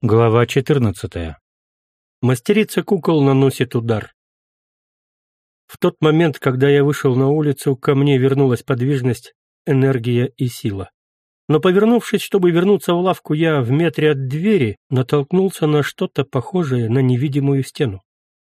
Глава 14. Мастерица кукол наносит удар. В тот момент, когда я вышел на улицу, ко мне вернулась подвижность, энергия и сила. Но повернувшись, чтобы вернуться в лавку, я в метре от двери натолкнулся на что-то похожее на невидимую стену.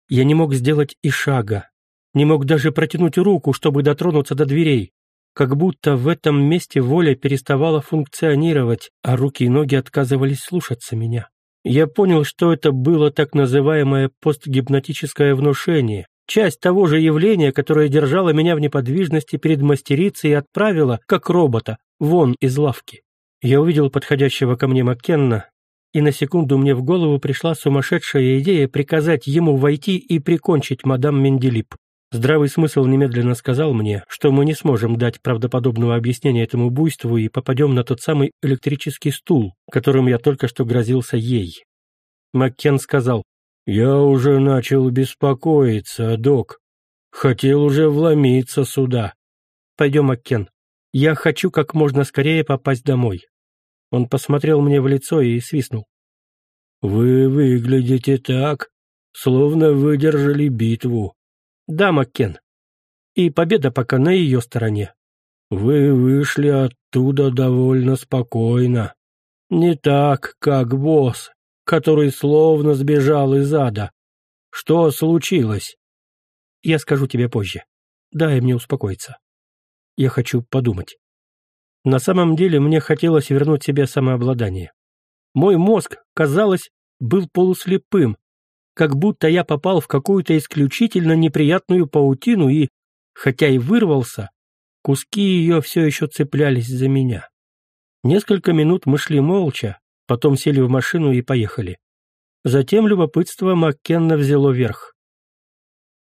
Я не мог сделать и шага, не мог даже протянуть руку, чтобы дотронуться до дверей. Как будто в этом месте воля переставала функционировать, а руки и ноги отказывались слушаться меня. Я понял, что это было так называемое постгипнотическое внушение, часть того же явления, которое держало меня в неподвижности перед мастерицей и отправило, как робота, вон из лавки. Я увидел подходящего ко мне Маккенна, и на секунду мне в голову пришла сумасшедшая идея приказать ему войти и прикончить мадам Менделип. Здравый смысл немедленно сказал мне, что мы не сможем дать правдоподобного объяснения этому буйству и попадем на тот самый электрический стул, которым я только что грозился ей. Маккен сказал, «Я уже начал беспокоиться, док. Хотел уже вломиться сюда». «Пойдем, Маккен. Я хочу как можно скорее попасть домой». Он посмотрел мне в лицо и свистнул. «Вы выглядите так, словно выдержали битву. Да, Маккен. И победа пока на ее стороне. Вы вышли оттуда довольно спокойно. Не так, как босс, который словно сбежал из ада. Что случилось? Я скажу тебе позже. Дай мне успокоиться. Я хочу подумать. На самом деле мне хотелось вернуть себе самообладание. Мой мозг, казалось, был полуслепым, как будто я попал в какую-то исключительно неприятную паутину и, хотя и вырвался, куски ее все еще цеплялись за меня. Несколько минут мы шли молча, потом сели в машину и поехали. Затем любопытство Маккенна взяло верх.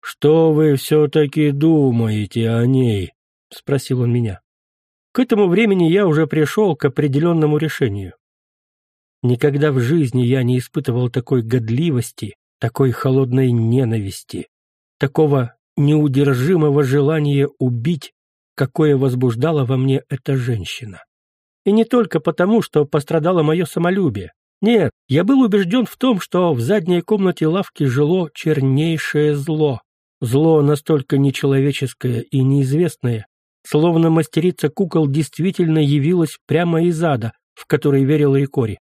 «Что вы все-таки думаете о ней?» — спросил он меня. К этому времени я уже пришел к определенному решению. Никогда в жизни я не испытывал такой годливости, такой холодной ненависти, такого неудержимого желания убить, какое возбуждала во мне эта женщина. И не только потому, что пострадало мое самолюбие. Нет, я был убежден в том, что в задней комнате лавки жило чернейшее зло. Зло настолько нечеловеческое и неизвестное, словно мастерица кукол действительно явилась прямо из ада, в который верил Рикори.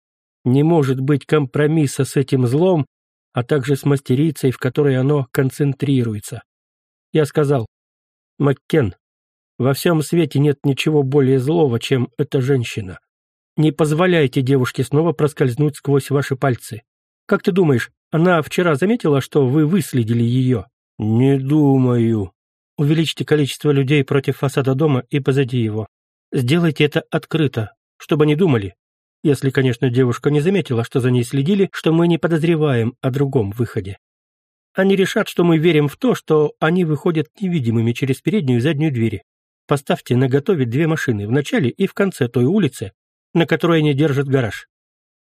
Не может быть компромисса с этим злом, а также с мастерицей, в которой оно концентрируется. Я сказал, «Маккен, во всем свете нет ничего более злого, чем эта женщина. Не позволяйте девушке снова проскользнуть сквозь ваши пальцы. Как ты думаешь, она вчера заметила, что вы выследили ее?» «Не думаю». «Увеличьте количество людей против фасада дома и позади его. Сделайте это открыто, чтобы они думали, если, конечно, девушка не заметила, что за ней следили, что мы не подозреваем о другом выходе. Они решат, что мы верим в то, что они выходят невидимыми через переднюю и заднюю двери. Поставьте на готове две машины в начале и в конце той улицы, на которой они держат гараж.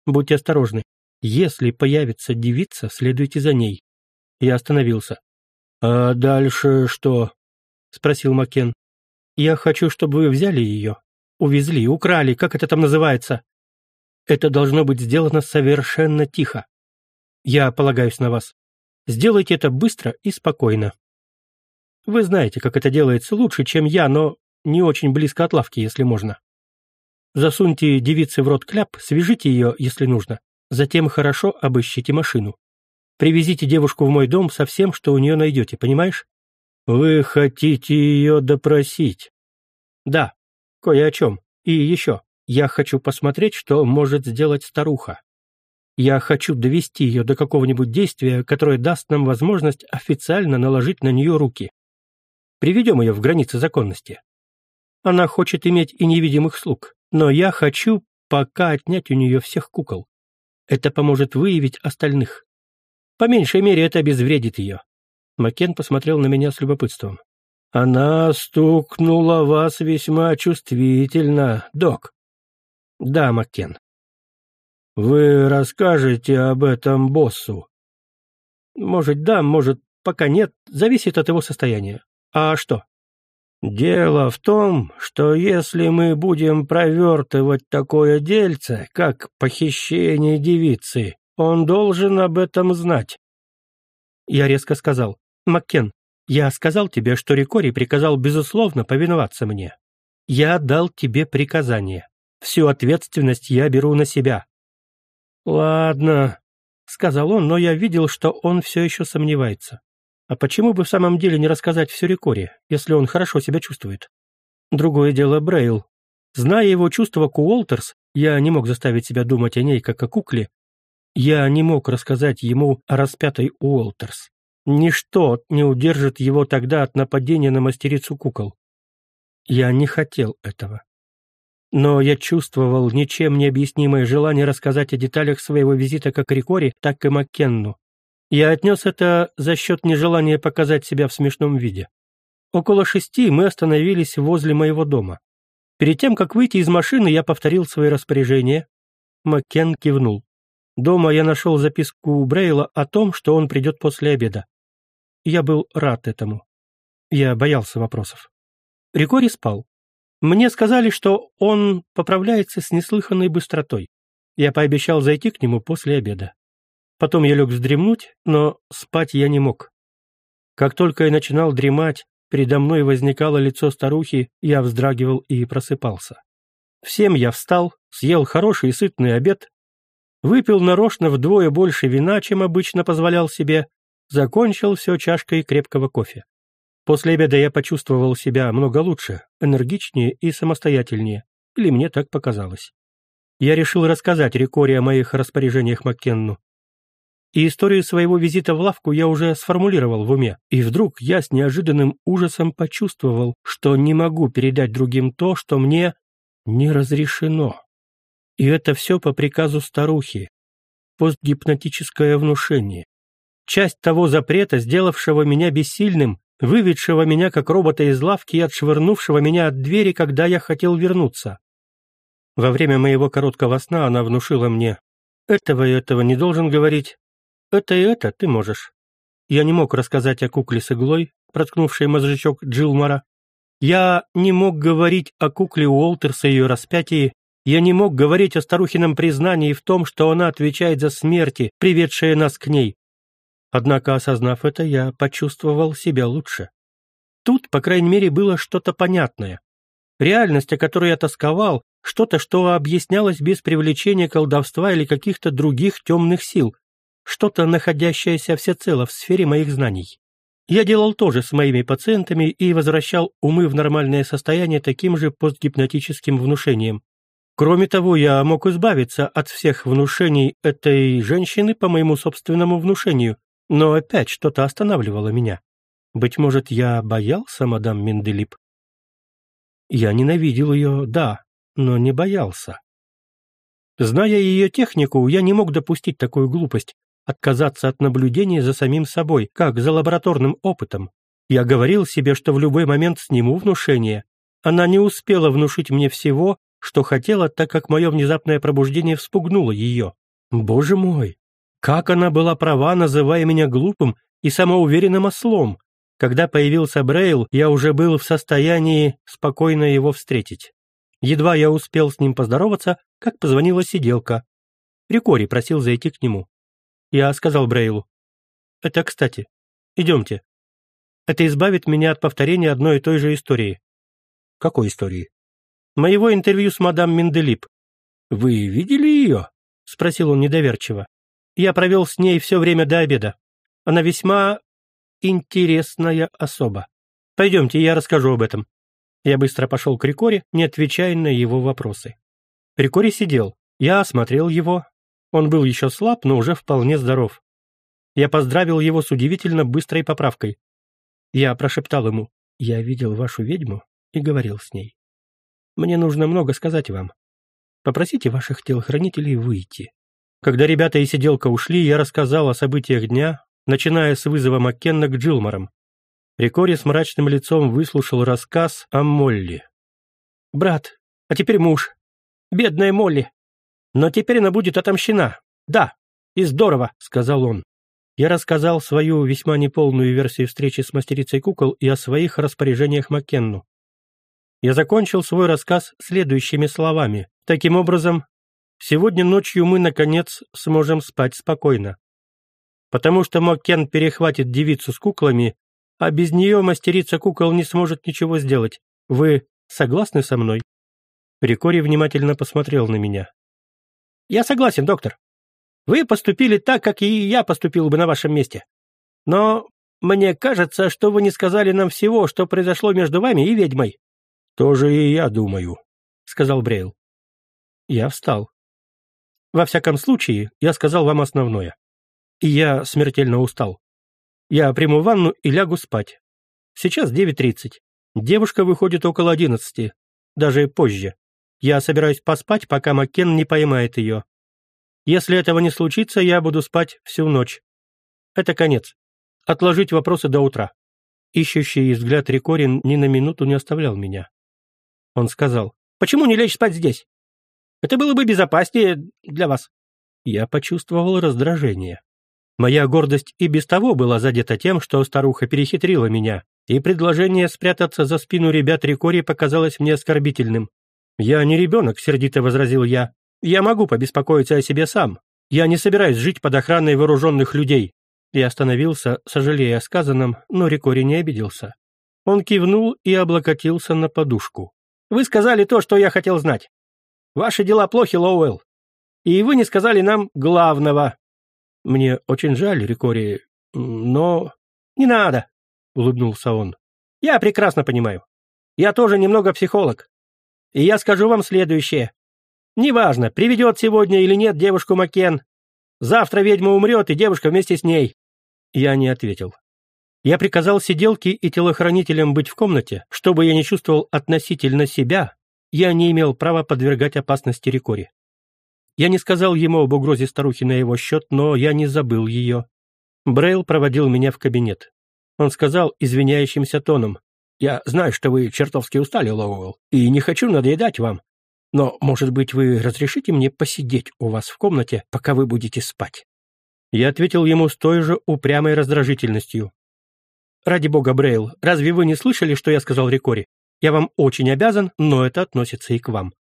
Будьте осторожны. Если появится девица, следуйте за ней. Я остановился. «А дальше что?» — спросил Макен. «Я хочу, чтобы вы взяли ее, увезли, украли, как это там называется, это должно быть сделано совершенно тихо. Я полагаюсь на вас. Сделайте это быстро и спокойно. Вы знаете, как это делается лучше, чем я, но не очень близко от лавки, если можно. Засуньте девице в рот кляп, свяжите ее, если нужно. Затем хорошо обыщите машину. Привезите девушку в мой дом со всем, что у нее найдете, понимаешь? Вы хотите ее допросить? Да, кое о чем. И еще. Я хочу посмотреть, что может сделать старуха. Я хочу довести ее до какого-нибудь действия, которое даст нам возможность официально наложить на нее руки. Приведем ее в границы законности. Она хочет иметь и невидимых слуг, но я хочу пока отнять у нее всех кукол. Это поможет выявить остальных. По меньшей мере, это обезвредит ее. Макен посмотрел на меня с любопытством. Она стукнула вас весьма чувствительно, док. Да, Маккен. Вы расскажете об этом боссу? Может, да, может, пока нет, зависит от его состояния. А что? Дело в том, что если мы будем провертывать такое дельце, как похищение девицы, он должен об этом знать. Я резко сказал, «Маккен, я сказал тебе, что Рикори приказал безусловно повиноваться мне. Я дал тебе приказание. Всю ответственность я беру на себя». «Ладно», — сказал он, но я видел, что он все еще сомневается. А почему бы в самом деле не рассказать все Рикори, если он хорошо себя чувствует? Другое дело Брейл. Зная его чувства к Уолтерс, я не мог заставить себя думать о ней как о кукле. Я не мог рассказать ему о распятой Уолтерс. Ничто не удержит его тогда от нападения на мастерицу кукол. Я не хотел этого. Но я чувствовал ничем не объяснимое желание рассказать о деталях своего визита как Рикори, так и Маккенну. Я отнес это за счет нежелания показать себя в смешном виде. Около шести мы остановились возле моего дома. Перед тем, как выйти из машины, я повторил свои распоряжения. Маккен кивнул. Дома я нашел записку у Брейла о том, что он придет после обеда. Я был рад этому. Я боялся вопросов. Рикори спал. Мне сказали, что он поправляется с неслыханной быстротой. Я пообещал зайти к нему после обеда. Потом я лег вздремнуть, но спать я не мог. Как только я начинал дремать, передо мной возникало лицо старухи, я вздрагивал и просыпался. Всем я встал, съел хороший и сытный обед, выпил нарочно вдвое больше вина, чем обычно позволял себе, закончил все чашкой крепкого кофе. После обеда я почувствовал себя много лучше, энергичнее и самостоятельнее, или мне так показалось. Я решил рассказать Рикори о моих распоряжениях Маккенну. И историю своего визита в лавку я уже сформулировал в уме. И вдруг я с неожиданным ужасом почувствовал, что не могу передать другим то, что мне не разрешено. И это все по приказу старухи. Постгипнотическое внушение. Часть того запрета, сделавшего меня бессильным, выведшего меня как робота из лавки и отшвырнувшего меня от двери, когда я хотел вернуться. Во время моего короткого сна она внушила мне, этого и этого не должен говорить, это и это ты можешь. Я не мог рассказать о кукле с иглой, проткнувшей мозжечок Джилмара. Я не мог говорить о кукле Уолтерса и ее распятии. Я не мог говорить о старухином признании в том, что она отвечает за смерти, приведшие нас к ней. Однако, осознав это, я почувствовал себя лучше. Тут, по крайней мере, было что-то понятное. Реальность, о которой я тосковал, что-то, что объяснялось без привлечения колдовства или каких-то других темных сил, что-то, находящееся всецело в сфере моих знаний. Я делал то же с моими пациентами и возвращал умы в нормальное состояние таким же постгипнотическим внушением. Кроме того, я мог избавиться от всех внушений этой женщины по моему собственному внушению, но опять что-то останавливало меня. Быть может, я боялся мадам Менделип? Я ненавидел ее, да, но не боялся. Зная ее технику, я не мог допустить такую глупость, отказаться от наблюдения за самим собой, как за лабораторным опытом. Я говорил себе, что в любой момент сниму внушение. Она не успела внушить мне всего, что хотела, так как мое внезапное пробуждение вспугнуло ее. Боже мой! Как она была права, называя меня глупым и самоуверенным ослом. Когда появился Брейл, я уже был в состоянии спокойно его встретить. Едва я успел с ним поздороваться, как позвонила сиделка. Рикори просил зайти к нему. Я сказал Брейлу. «Это кстати. Идемте. Это избавит меня от повторения одной и той же истории». «Какой истории?» «Моего интервью с мадам Менделип». «Вы видели ее?» — спросил он недоверчиво. «Я провел с ней все время до обеда. Она весьма интересная особа. Пойдемте, я расскажу об этом». Я быстро пошел к Рикоре, не отвечая на его вопросы. Рикори сидел. Я осмотрел его, он был еще слаб, но уже вполне здоров. Я поздравил его с удивительно быстрой поправкой. Я прошептал ему, «Я видел вашу ведьму и говорил с ней. Мне нужно много сказать вам. Попросите ваших телохранителей выйти». Когда ребята и сиделка ушли, я рассказал о событиях дня, начиная с вызова Маккенна к Джилмарам. Рикори с мрачным лицом выслушал рассказ о Молли. «Брат, а теперь муж. Бедная Молли. Но теперь она будет отомщена. Да, и здорово», — сказал он. Я рассказал свою весьма неполную версию встречи с мастерицей кукол и о своих распоряжениях Маккенну. Я закончил свой рассказ следующими словами. Таким образом, сегодня ночью мы, наконец, сможем спать спокойно. Потому что Маккен перехватит девицу с куклами, а без нее мастерица кукол не сможет ничего сделать. Вы согласны со мной?» Рикори внимательно посмотрел на меня. «Я согласен, доктор. Вы поступили так, как и я поступил бы на вашем месте. Но мне кажется, что вы не сказали нам всего, что произошло между вами и ведьмой». «Тоже и я думаю», — сказал Брейл. Я встал. «Во всяком случае, я сказал вам основное. И я смертельно устал. Я приму ванну и лягу спать. Сейчас 9.30. Девушка выходит около 11, даже позже. Я собираюсь поспать, пока Маккен не поймает ее. Если этого не случится, я буду спать всю ночь. Это конец. Отложить вопросы до утра. Ищущий взгляд Рикорин ни на минуту не оставлял меня. Он сказал, «Почему не лечь спать здесь? Это было бы безопаснее для вас». Я почувствовал раздражение. Моя гордость и без того была задета тем, что старуха перехитрила меня, и предложение спрятаться за спину ребят Рикори показалось мне оскорбительным. «Я не ребенок», — сердито возразил я. «Я могу побеспокоиться о себе сам. Я не собираюсь жить под охраной вооруженных людей». Я остановился, сожалея о сказанном, но Рикори не обиделся. Он кивнул и облокотился на подушку. «Вы сказали то, что я хотел знать. Ваши дела плохи, Лоуэлл. И вы не сказали нам главного». «Мне очень жаль, Рикори, но...» «Не надо», — улыбнулся он. «Я прекрасно понимаю. Я тоже немного психолог. И я скажу вам следующее. Неважно, приведет сегодня или нет девушку Макен. Завтра ведьма умрет, и девушка вместе с ней. Я не ответил. Я приказал сиделке и телохранителям быть в комнате, чтобы я не чувствовал относительно себя, я не имел права подвергать опасности Рикори. Я не сказал ему об угрозе старухи на его счет, но я не забыл ее. Брейл проводил меня в кабинет. Он сказал извиняющимся тоном, «Я знаю, что вы чертовски устали, Лоуэлл, и не хочу надоедать вам, но, может быть, вы разрешите мне посидеть у вас в комнате, пока вы будете спать?» Я ответил ему с той же упрямой раздражительностью. «Ради бога, Брейл, разве вы не слышали, что я сказал Рикори? Я вам очень обязан, но это относится и к вам».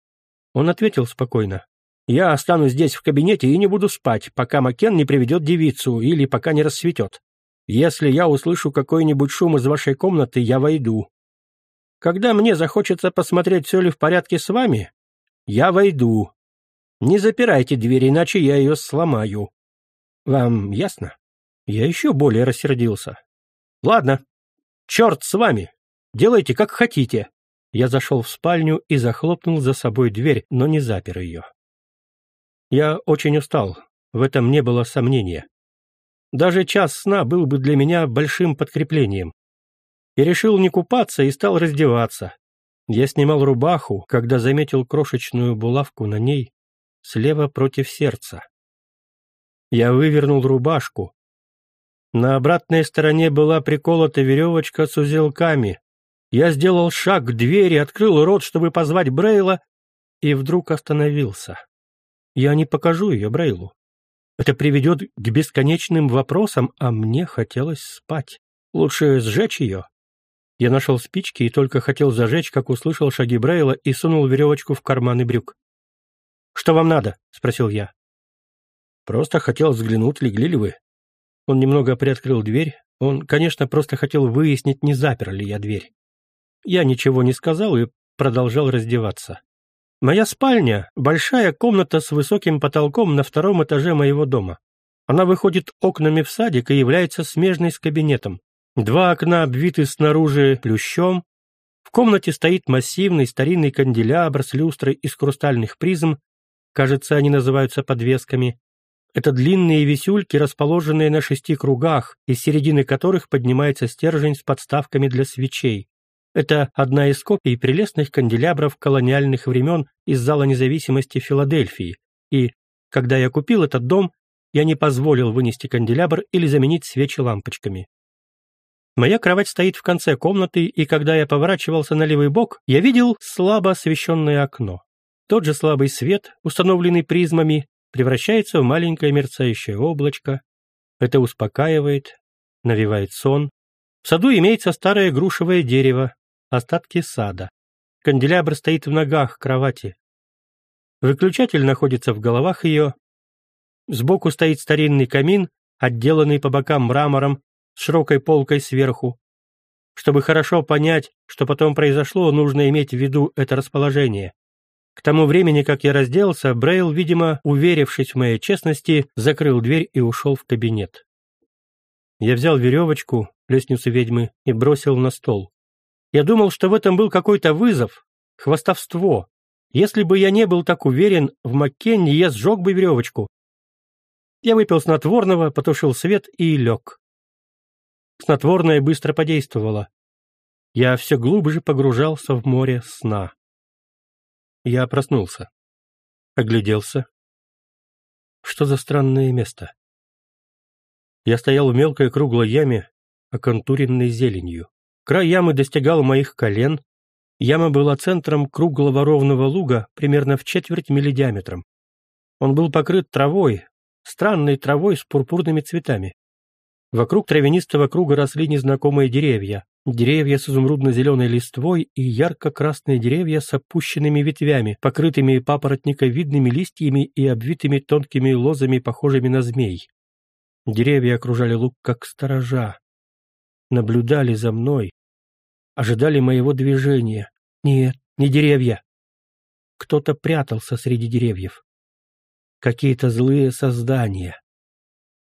Он ответил спокойно. «Я останусь здесь в кабинете и не буду спать, пока Макен не приведет девицу или пока не рассветет. Если я услышу какой-нибудь шум из вашей комнаты, я войду. Когда мне захочется посмотреть, все ли в порядке с вами, я войду. Не запирайте дверь, иначе я ее сломаю. Вам ясно? Я еще более рассердился. Ладно, черт с вами. Делайте, как хотите. Я зашел в спальню и захлопнул за собой дверь, но не запер ее. Я очень устал, в этом не было сомнения. Даже час сна был бы для меня большим подкреплением. И решил не купаться и стал раздеваться. Я снимал рубаху, когда заметил крошечную булавку на ней слева против сердца. Я вывернул рубашку. На обратной стороне была приколота веревочка с узелками. Я сделал шаг к двери, открыл рот, чтобы позвать Брейла, и вдруг остановился. Я не покажу ее Брейлу. Это приведет к бесконечным вопросам, а мне хотелось спать. Лучше сжечь ее. Я нашел спички и только хотел зажечь, как услышал шаги Брейла и сунул веревочку в карманы брюк. «Что вам надо?» — спросил я. «Просто хотел взглянуть, легли ли вы». Он немного приоткрыл дверь. Он, конечно, просто хотел выяснить, не запер ли я дверь. Я ничего не сказал и продолжал раздеваться. Моя спальня — большая комната с высоким потолком на втором этаже моего дома. Она выходит окнами в садик и является смежной с кабинетом. Два окна обвиты снаружи плющом. В комнате стоит массивный старинный канделябр с люстрой из хрустальных призм. Кажется, они называются подвесками. Это длинные висюльки, расположенные на шести кругах, из середины которых поднимается стержень с подставками для свечей. Это одна из копий прелестных канделябров колониальных времен из Зала независимости Филадельфии. И, когда я купил этот дом, я не позволил вынести канделябр или заменить свечи лампочками. Моя кровать стоит в конце комнаты, и когда я поворачивался на левый бок, я видел слабо освещенное окно. Тот же слабый свет, установленный призмами, превращается в маленькое мерцающее облачко. Это успокаивает, навевает сон. В саду имеется старое грушевое дерево, остатки сада. Канделябр стоит в ногах кровати. Выключатель находится в головах ее. Сбоку стоит старинный камин, отделанный по бокам мрамором, с широкой полкой сверху. Чтобы хорошо понять, что потом произошло, нужно иметь в виду это расположение. К тому времени, как я разделся, Брейл, видимо, уверившись в моей честности, закрыл дверь и ушел в кабинет. Я взял веревочку, лестницу ведьмы, и бросил на стол. Я думал, что в этом был какой-то вызов, хвастовство. Если бы я не был так уверен в Маккенне, я сжег бы веревочку. Я выпил снотворного, потушил свет и лег. Снотворное быстро подействовало. Я все глубже погружался в море сна. Я проснулся. Огляделся. Что за странное место? Я стоял в мелкой круглой яме, оконтуренной зеленью. Край ямы достигал моих колен. Яма была центром круглого ровного луга, примерно в четверть мили диаметром. Он был покрыт травой, странной травой с пурпурными цветами. Вокруг травянистого круга росли незнакомые деревья, деревья с изумрудно-зеленой листвой и ярко-красные деревья с опущенными ветвями, покрытыми папоротниковидными листьями и обвитыми тонкими лозами, похожими на змей. Деревья окружали луг как сторожа. Наблюдали за мной. Ожидали моего движения. Нет, не деревья. Кто-то прятался среди деревьев. Какие-то злые создания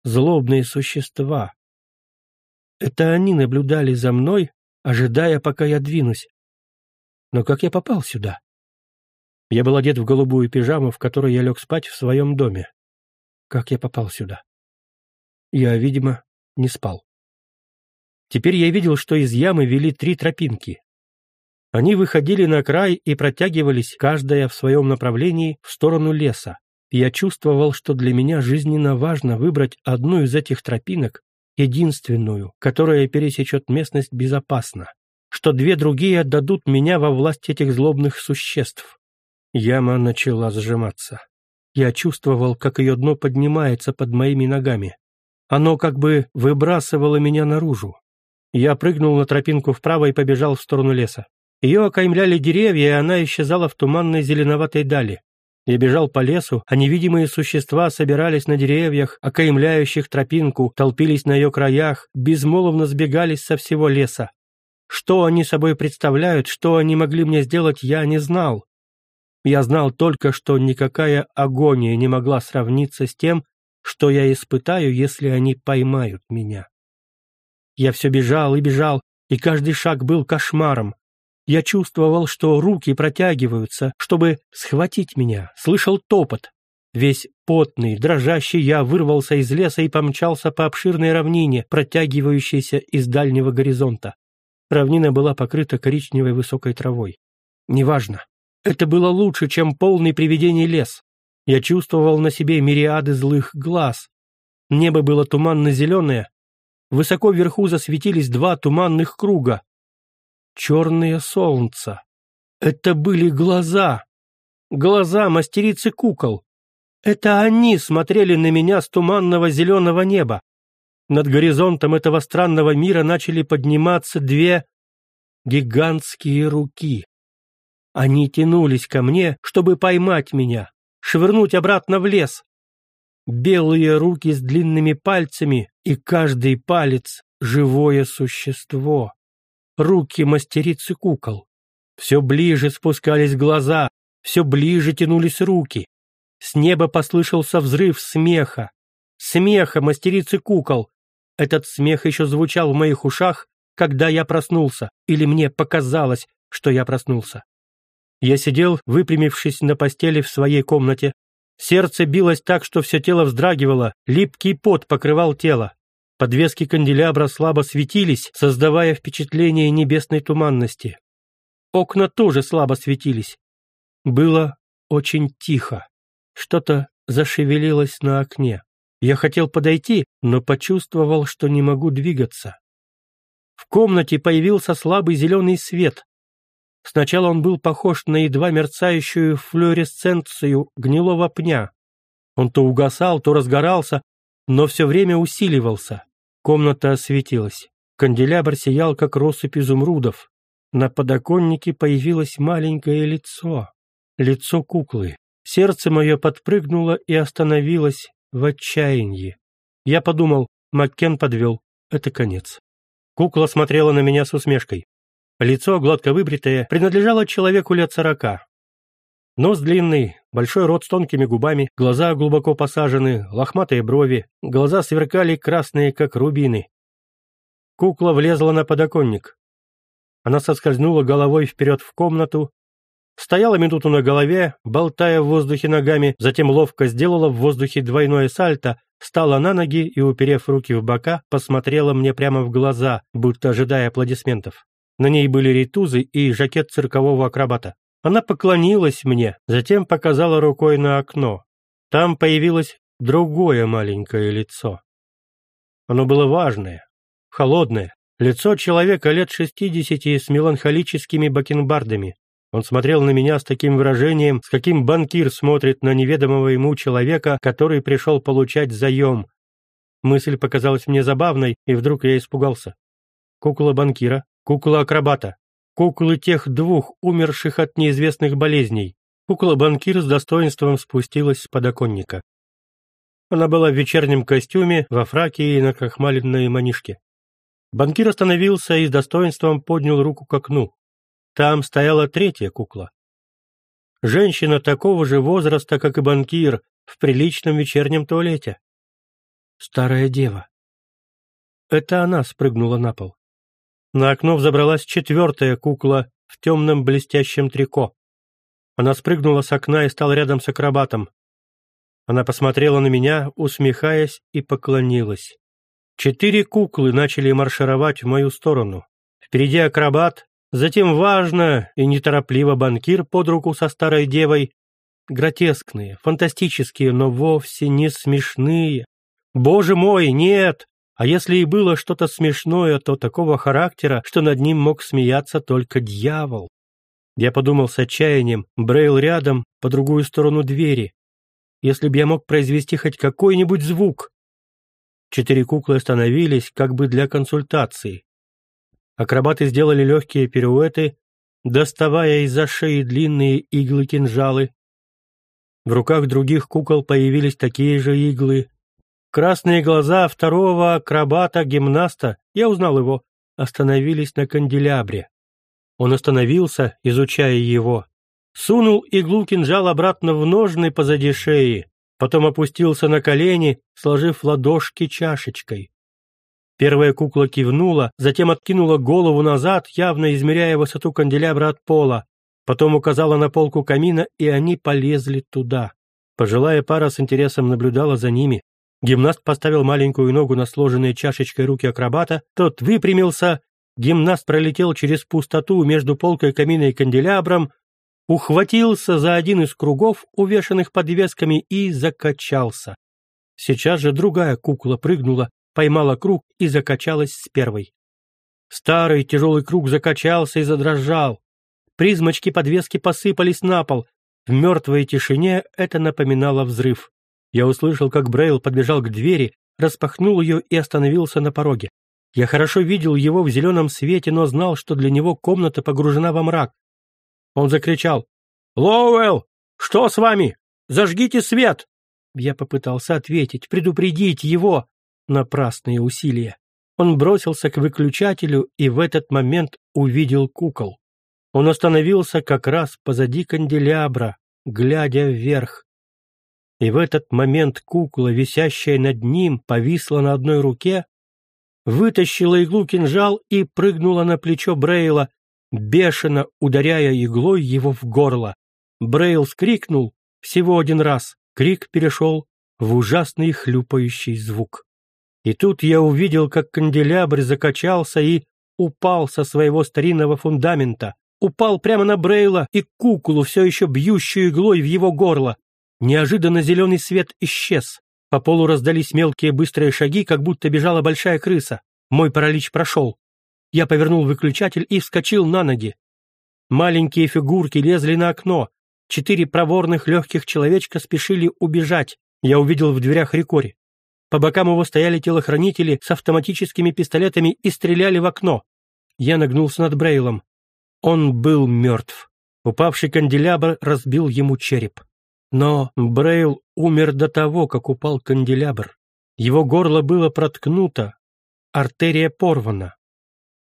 злобные существа. Это они наблюдали за мной, ожидая, пока я двинусь. Но как я попал сюда? Я был одет в голубую пижаму, в которой я лег спать в своем доме. Как я попал сюда? Я, видимо, не спал. Теперь я видел, что из ямы вели три тропинки. Они выходили на край и протягивались, каждая в своем направлении, в сторону леса я чувствовал, что для меня жизненно важно выбрать одну из этих тропинок, единственную, которая пересечет местность безопасно, что две другие отдадут меня во власть этих злобных существ. Яма начала сжиматься. Я чувствовал, как ее дно поднимается под моими ногами. Оно как бы выбрасывало меня наружу. Я прыгнул на тропинку вправо и побежал в сторону леса. Ее окаймляли деревья, и она исчезала в туманной зеленоватой дали. Я бежал по лесу, а невидимые существа собирались на деревьях, окаемляющих тропинку, толпились на ее краях, безмолвно сбегались со всего леса. Что они собой представляют, что они могли мне сделать, я не знал. Я знал только, что никакая агония не могла сравниться с тем, что я испытаю, если они поймают меня. Я все бежал и бежал, и каждый шаг был кошмаром. Я чувствовал, что руки протягиваются, чтобы схватить меня, слышал топот. Весь потный, дрожащий я вырвался из леса и помчался по обширной равнине, протягивающейся из дальнего горизонта. Равнина была покрыта коричневой высокой травой. Неважно. Это было лучше, чем полный привидений лес. Я чувствовал на себе мириады злых глаз. Небо было туманно-зеленое. Высоко вверху засветились два туманных круга черное солнце. Это были глаза. Глаза мастерицы кукол. Это они смотрели на меня с туманного зеленого неба. Над горизонтом этого странного мира начали подниматься две гигантские руки. Они тянулись ко мне, чтобы поймать меня, швырнуть обратно в лес. Белые руки с длинными пальцами, и каждый палец — живое существо руки мастерицы кукол. Все ближе спускались глаза, все ближе тянулись руки. С неба послышался взрыв смеха. Смеха мастерицы кукол. Этот смех еще звучал в моих ушах, когда я проснулся, или мне показалось, что я проснулся. Я сидел, выпрямившись на постели в своей комнате. Сердце билось так, что все тело вздрагивало, липкий пот покрывал тело. Подвески канделябра слабо светились, создавая впечатление небесной туманности. Окна тоже слабо светились. Было очень тихо. Что-то зашевелилось на окне. Я хотел подойти, но почувствовал, что не могу двигаться. В комнате появился слабый зеленый свет. Сначала он был похож на едва мерцающую флуоресценцию гнилого пня. Он то угасал, то разгорался, но все время усиливался. Комната осветилась. Канделябр сиял, как россыпь изумрудов. На подоконнике появилось маленькое лицо. Лицо куклы. Сердце мое подпрыгнуло и остановилось в отчаянии. Я подумал, Маккен подвел. Это конец. Кукла смотрела на меня с усмешкой. Лицо, гладко выбритое, принадлежало человеку лет сорока. Нос длинный, большой рот с тонкими губами, глаза глубоко посажены, лохматые брови, глаза сверкали красные, как рубины. Кукла влезла на подоконник. Она соскользнула головой вперед в комнату, стояла минуту на голове, болтая в воздухе ногами, затем ловко сделала в воздухе двойное сальто, встала на ноги и, уперев руки в бока, посмотрела мне прямо в глаза, будто ожидая аплодисментов. На ней были ритузы и жакет циркового акробата. Она поклонилась мне, затем показала рукой на окно. Там появилось другое маленькое лицо. Оно было важное, холодное, лицо человека лет шестидесяти с меланхолическими бакенбардами. Он смотрел на меня с таким выражением, с каким банкир смотрит на неведомого ему человека, который пришел получать заем. Мысль показалась мне забавной, и вдруг я испугался. Кукла банкира, кукла акробата, куклы тех двух, умерших от неизвестных болезней. Кукла банкир с достоинством спустилась с подоконника. Она была в вечернем костюме, во фраке и на крахмаленной манишке. Банкир остановился и с достоинством поднял руку к окну. Там стояла третья кукла. Женщина такого же возраста, как и банкир, в приличном вечернем туалете. Старая дева. Это она спрыгнула на пол. На окно взобралась четвертая кукла в темном блестящем трико. Она спрыгнула с окна и стала рядом с акробатом. Она посмотрела на меня, усмехаясь, и поклонилась. Четыре куклы начали маршировать в мою сторону. Впереди акробат, затем важно и неторопливо банкир под руку со старой девой. Гротескные, фантастические, но вовсе не смешные. Боже мой, нет! А если и было что-то смешное, то такого характера, что над ним мог смеяться только дьявол. Я подумал с отчаянием, Брейл рядом, по другую сторону двери. Если б я мог произвести хоть какой-нибудь звук, Четыре куклы остановились, как бы для консультации. Акробаты сделали легкие пируэты, доставая из-за шеи длинные иглы-кинжалы. В руках других кукол появились такие же иглы. Красные глаза второго акробата-гимнаста, я узнал его, остановились на канделябре. Он остановился, изучая его. Сунул иглу кинжал обратно в ножны позади шеи потом опустился на колени, сложив ладошки чашечкой. Первая кукла кивнула, затем откинула голову назад, явно измеряя высоту канделябра от пола, потом указала на полку камина, и они полезли туда. Пожилая пара с интересом наблюдала за ними. Гимнаст поставил маленькую ногу на сложенные чашечкой руки акробата, тот выпрямился, гимнаст пролетел через пустоту между полкой камина и канделябром, ухватился за один из кругов, увешанных подвесками, и закачался. Сейчас же другая кукла прыгнула, поймала круг и закачалась с первой. Старый тяжелый круг закачался и задрожал. Призмочки подвески посыпались на пол. В мертвой тишине это напоминало взрыв. Я услышал, как Брейл подбежал к двери, распахнул ее и остановился на пороге. Я хорошо видел его в зеленом свете, но знал, что для него комната погружена во мрак. Он закричал. «Лоуэлл, что с вами? Зажгите свет!» Я попытался ответить, предупредить его. Напрасные усилия. Он бросился к выключателю и в этот момент увидел кукол. Он остановился как раз позади канделябра, глядя вверх. И в этот момент кукла, висящая над ним, повисла на одной руке, вытащила иглу кинжал и прыгнула на плечо Брейла, бешено ударяя иглой его в горло. Брейл скрикнул всего один раз. Крик перешел в ужасный хлюпающий звук. И тут я увидел, как канделябр закачался и упал со своего старинного фундамента. Упал прямо на Брейла и куклу, все еще бьющую иглой в его горло. Неожиданно зеленый свет исчез. По полу раздались мелкие быстрые шаги, как будто бежала большая крыса. Мой паралич прошел. Я повернул выключатель и вскочил на ноги. Маленькие фигурки лезли на окно. Четыре проворных легких человечка спешили убежать. Я увидел в дверях Рикори. По бокам его стояли телохранители с автоматическими пистолетами и стреляли в окно. Я нагнулся над Брейлом. Он был мертв. Упавший канделябр разбил ему череп. Но Брейл умер до того, как упал канделябр. Его горло было проткнуто, артерия порвана.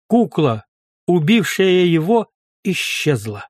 Кукла, убившая его, исчезла.